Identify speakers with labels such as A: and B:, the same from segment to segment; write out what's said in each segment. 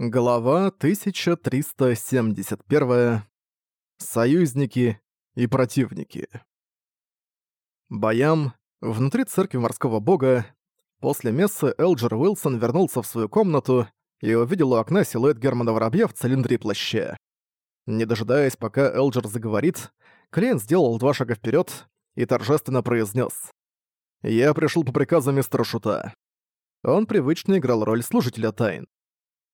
A: Глава 1371. Союзники и противники. Боям внутри церкви морского бога. После мессы Элджер Уилсон вернулся в свою комнату и увидел у окна силуэт Германа Воробья в цилиндре и плаще. Не дожидаясь, пока Элджер заговорит, Клейн сделал два шага вперед и торжественно произнес: «Я пришел по приказу мистера Шута». Он привычно играл роль служителя тайн.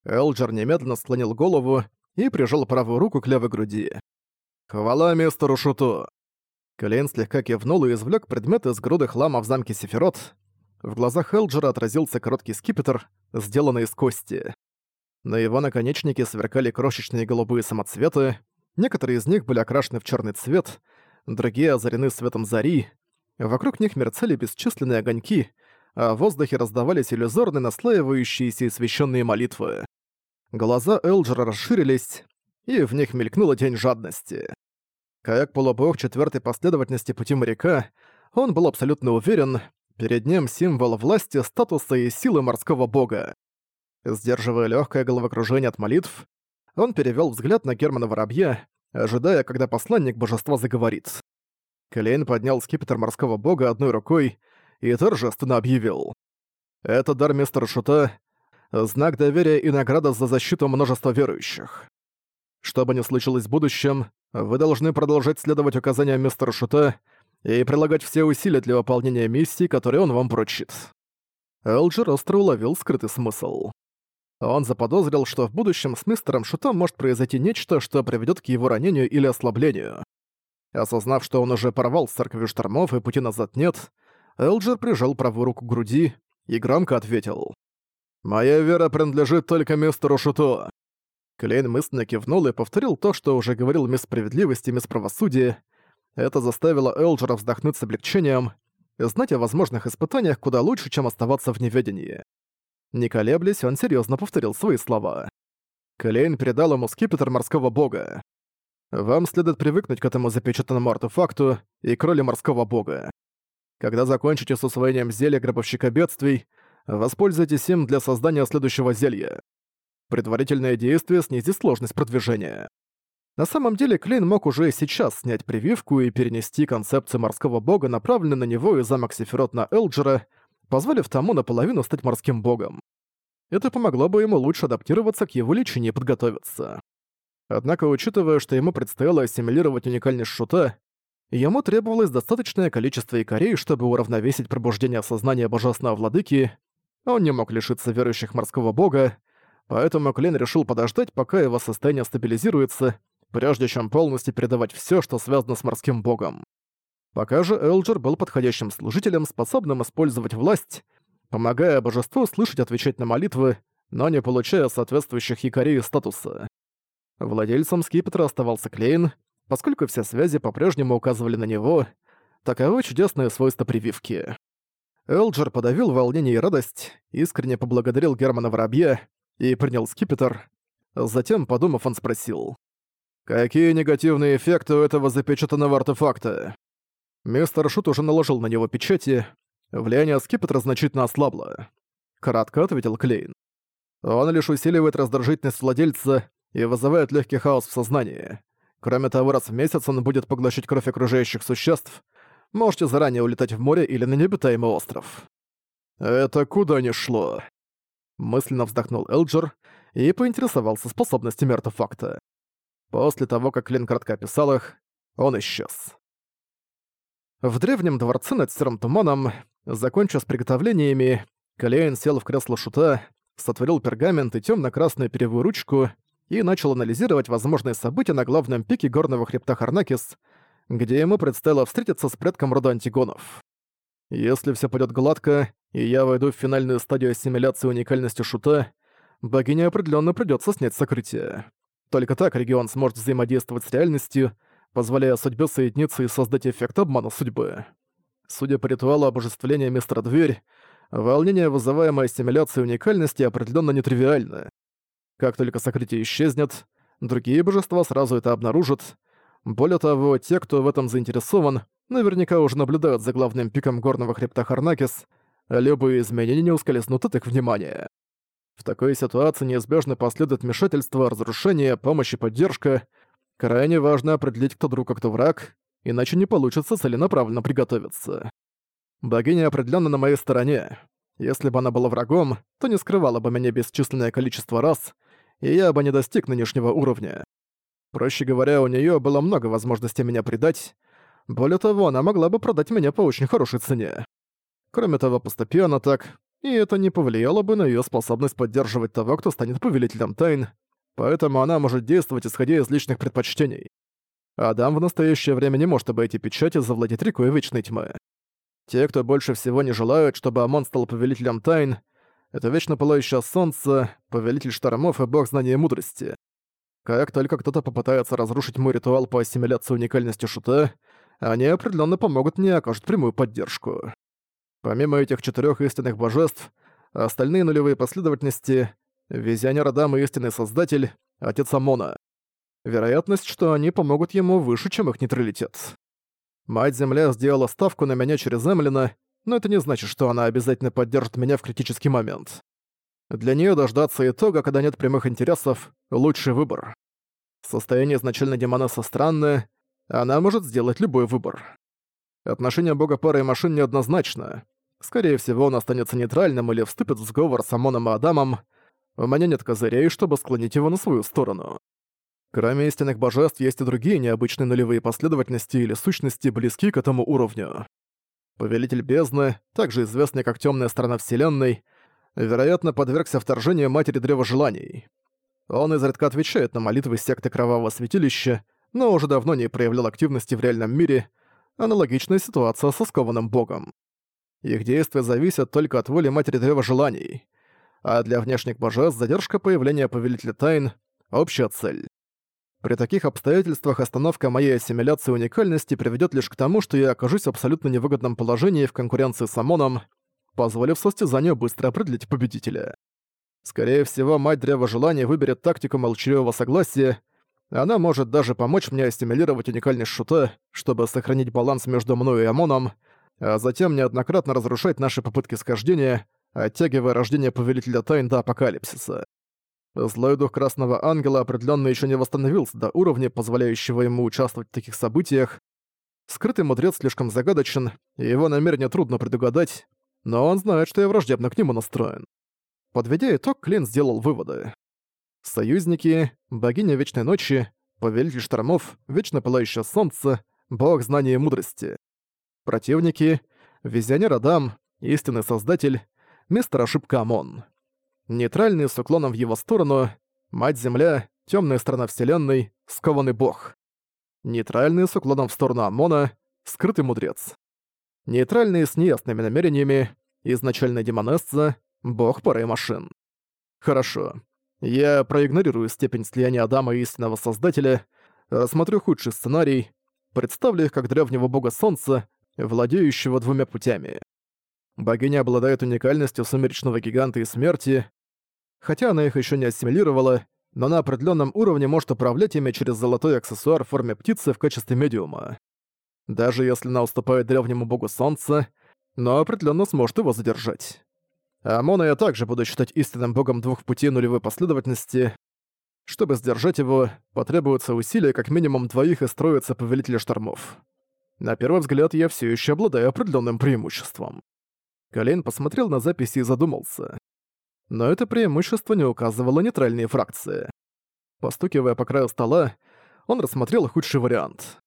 A: Элджер немедленно склонил голову и прижал правую руку к левой груди. «Хвала мистеру Шуту!» Клейн слегка кивнул и извлек предмет из груды хлама в замке Сефирот. В глазах Элджера отразился короткий скипетр, сделанный из кости. На его наконечнике сверкали крошечные голубые самоцветы, некоторые из них были окрашены в черный цвет, другие озарены светом зари, вокруг них мерцали бесчисленные огоньки, а в воздухе раздавались иллюзорные наслаивающиеся и священные молитвы. Глаза Элджера расширились, и в них мелькнула тень жадности. Как полубог четвертой последовательности пути моряка, он был абсолютно уверен, перед ним символ власти, статуса и силы морского бога. Сдерживая легкое головокружение от молитв, он перевел взгляд на Германа Воробья, ожидая, когда посланник божества заговорит. Клейн поднял скипетр морского бога одной рукой и торжественно объявил. «Это дар мистера Шута, знак доверия и награда за защиту множества верующих. Что бы ни случилось в будущем, вы должны продолжать следовать указаниям мистера Шута и прилагать все усилия для выполнения миссии, которые он вам поручит». Элджер остро уловил скрытый смысл. Он заподозрил, что в будущем с мистером Шутом может произойти нечто, что приведет к его ранению или ослаблению. Осознав, что он уже порвал с церковью штормов и пути назад нет, Элджер прижал правую руку к груди и громко ответил. «Моя вера принадлежит только мистеру Шуто». Клейн мысленно кивнул и повторил то, что уже говорил мисс Справедливости и мисс Правосудия. Это заставило Элджера вздохнуть с облегчением, знать о возможных испытаниях куда лучше, чем оставаться в неведении. Не колеблясь, он серьезно повторил свои слова. Клейн передал ему скипетр морского бога. «Вам следует привыкнуть к этому запечатанному артефакту и к морского бога. Когда закончите с усвоением зелья гробовщика бедствий, Воспользуйтесь им для создания следующего зелья. Предварительное действие снизит сложность продвижения. На самом деле Клейн мог уже сейчас снять прививку и перенести концепцию морского бога, направленную на него из замок Сефирот на Элджера, позволив тому наполовину стать морским богом. Это помогло бы ему лучше адаптироваться к его лечению и подготовиться. Однако, учитывая, что ему предстояло ассимилировать уникальность шута, ему требовалось достаточное количество икорей, чтобы уравновесить пробуждение сознания божественного владыки, он не мог лишиться верующих морского бога, поэтому Клен решил подождать, пока его состояние стабилизируется, прежде чем полностью передавать все, что связано с морским богом. Пока же Элджер был подходящим служителем, способным использовать власть, помогая божеству слышать отвечать на молитвы, но не получая соответствующих якорей статуса. Владельцем скипетра оставался Клейн, поскольку все связи по-прежнему указывали на него, таковы чудесные свойства прививки. Элджер подавил волнение и радость, искренне поблагодарил Германа Воробья и принял скипетр. Затем, подумав, он спросил. «Какие негативные эффекты у этого запечатанного артефакта?» Мистер Шут уже наложил на него печати. Влияние скипетра значительно ослабло. Кратко ответил Клейн. Он лишь усиливает раздражительность владельца и вызывает легкий хаос в сознании. Кроме того, раз в месяц он будет поглощать кровь окружающих существ, Можете заранее улетать в море или на необитаемый остров». «Это куда ни шло?» Мысленно вздохнул Элджер и поинтересовался способностями артефакта. После того, как Лин кратко описал их, он исчез. В древнем дворце над серым туманом, закончив с приготовлениями, Калейн сел в кресло шута, сотворил пергамент и темно-красную перевую ручку и начал анализировать возможные события на главном пике горного хребта Харнакис, где ему предстояло встретиться с предком рода антигонов. Если все пойдет гладко, и я войду в финальную стадию ассимиляции уникальности шута, богине определенно придется снять сокрытие. Только так регион сможет взаимодействовать с реальностью, позволяя судьбе соединиться и создать эффект обмана судьбы. Судя по ритуалу обожествления мистера Дверь, волнение, вызываемое ассимиляцией уникальности, определенно нетривиально. Как только сокрытие исчезнет, другие божества сразу это обнаружат, более того, те, кто в этом заинтересован, наверняка уже наблюдают за главным пиком горного хребта Харнакис, любые изменения не ускользнут от их внимания. В такой ситуации неизбежно последует вмешательство, разрушение, помощь и поддержка. Крайне важно определить, кто друг, а кто враг, иначе не получится целенаправленно приготовиться. Богиня определенно на моей стороне. Если бы она была врагом, то не скрывала бы меня бесчисленное количество раз, и я бы не достиг нынешнего уровня. Проще говоря, у нее было много возможностей меня предать. Более того, она могла бы продать меня по очень хорошей цене. Кроме того, постепенно так, и это не повлияло бы на ее способность поддерживать того, кто станет повелителем тайн, поэтому она может действовать исходя из личных предпочтений. Адам в настоящее время не может обойти печать и завладеть рекой Вечной Тьмы. Те, кто больше всего не желают, чтобы Амон стал повелителем тайн, это вечно пылающее солнце, повелитель штормов и бог знания и мудрости. Как только кто-то попытается разрушить мой ритуал по ассимиляции уникальности шута, они определенно помогут мне и окажут прямую поддержку. Помимо этих четырех истинных божеств, остальные нулевые последовательности — Визионер Адам и истинный создатель, отец Амона. Вероятность, что они помогут ему выше, чем их нейтралитет. Мать-Земля сделала ставку на меня через Эмлина, но это не значит, что она обязательно поддержит меня в критический момент. Для нее дождаться итога, когда нет прямых интересов, лучший выбор. Состояние изначально демонесса странное, она может сделать любой выбор. Отношение бога пары и машин неоднозначно. Скорее всего, он останется нейтральным или вступит в сговор с Амоном и Адамом. У меня нет козырей, чтобы склонить его на свою сторону. Кроме истинных божеств, есть и другие необычные нулевые последовательности или сущности, близки к этому уровню. Повелитель бездны, также известный как Темная сторона Вселенной, вероятно, подвергся вторжению Матери Древа Желаний. Он изредка отвечает на молитвы секты Кровавого Святилища, но уже давно не проявлял активности в реальном мире, аналогичная ситуация со скованным богом. Их действия зависят только от воли Матери Древа Желаний, а для внешних божеств задержка появления Повелителя Тайн — общая цель. При таких обстоятельствах остановка моей ассимиляции уникальности приведет лишь к тому, что я окажусь в абсолютно невыгодном положении в конкуренции с Амоном, позволив состязанию быстро определить победителя. Скорее всего, мать Древа Желания выберет тактику молчаливого согласия, она может даже помочь мне ассимилировать уникальность шута, чтобы сохранить баланс между мной и Амоном, а затем неоднократно разрушать наши попытки схождения, оттягивая рождение Повелителя Тайн до Апокалипсиса. Злой дух Красного Ангела определенно еще не восстановился до уровня, позволяющего ему участвовать в таких событиях. Скрытый мудрец слишком загадочен, и его намерения трудно предугадать, но он знает, что я враждебно к нему настроен. Подведя итог, Клин сделал выводы. Союзники, богиня Вечной Ночи, повелитель штормов, вечно пылающее солнце, бог знания и мудрости. Противники, визионер Адам, истинный создатель, мистер ошибка Амон нейтральный с уклоном в его сторону, Мать-Земля, темная сторона Вселенной, скованный бог. Нейтральный с уклоном в сторону Амона, скрытый мудрец. Нейтральные с неясными намерениями, изначально демонесса, бог пары машин. Хорошо. Я проигнорирую степень слияния Адама и истинного Создателя, рассмотрю худший сценарий, представлю их как древнего бога Солнца, владеющего двумя путями. Богиня обладает уникальностью сумеречного гиганта и смерти, Хотя она их еще не ассимилировала, но на определенном уровне может управлять ими через золотой аксессуар в форме птицы в качестве медиума. Даже если она уступает древнему богу солнца, но определенно сможет его задержать. Амона я также буду считать истинным богом двух путей нулевой последовательности. Чтобы сдержать его, потребуется усилия как минимум двоих из троицы Повелителя Штормов. На первый взгляд, я все еще обладаю определенным преимуществом. Колейн посмотрел на записи и задумался но это преимущество не указывало нейтральные фракции. Постукивая по краю стола, он рассмотрел худший вариант.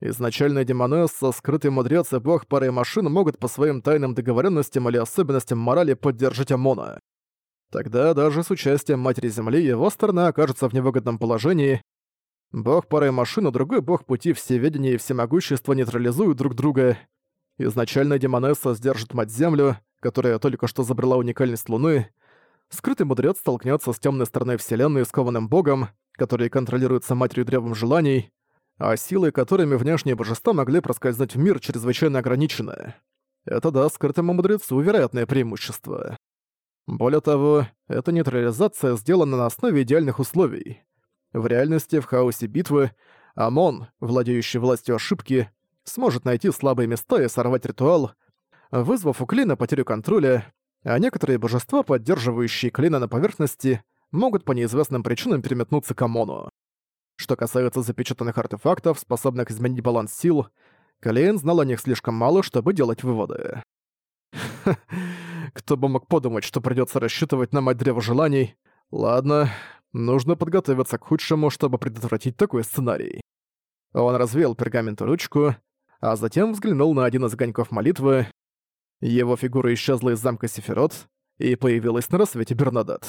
A: Изначально Демонесса, скрытый мудрец и бог пары машин могут по своим тайным договоренностям или особенностям морали поддержать Амона. Тогда даже с участием Матери Земли его сторона окажется в невыгодном положении. Бог пары машин и другой бог пути всеведения и всемогущества нейтрализуют друг друга. Изначально Демонесса сдержит Мать Землю, которая только что забрала уникальность Луны, скрытый мудрец столкнется с темной стороной Вселенной и скованным богом, который контролируется матерью древом желаний, а силы, которыми внешние божества могли проскользнуть в мир, чрезвычайно ограничены. Это даст скрытому мудрецу вероятное преимущество. Более того, эта нейтрализация сделана на основе идеальных условий. В реальности, в хаосе битвы, Амон, владеющий властью ошибки, сможет найти слабые места и сорвать ритуал, вызвав у Клина потерю контроля, а некоторые божества, поддерживающие Клина на поверхности, могут по неизвестным причинам переметнуться к Амону. Что касается запечатанных артефактов, способных изменить баланс сил, Калейн знал о них слишком мало, чтобы делать выводы. Кто бы мог подумать, что придётся рассчитывать на мать древа желаний. Ладно, нужно подготовиться к худшему, чтобы предотвратить такой сценарий. Он развеял пергамент ручку, а затем взглянул на один из огоньков молитвы. Его фигура исчезла из замка Сефирот и появилась на рассвете Бернадет.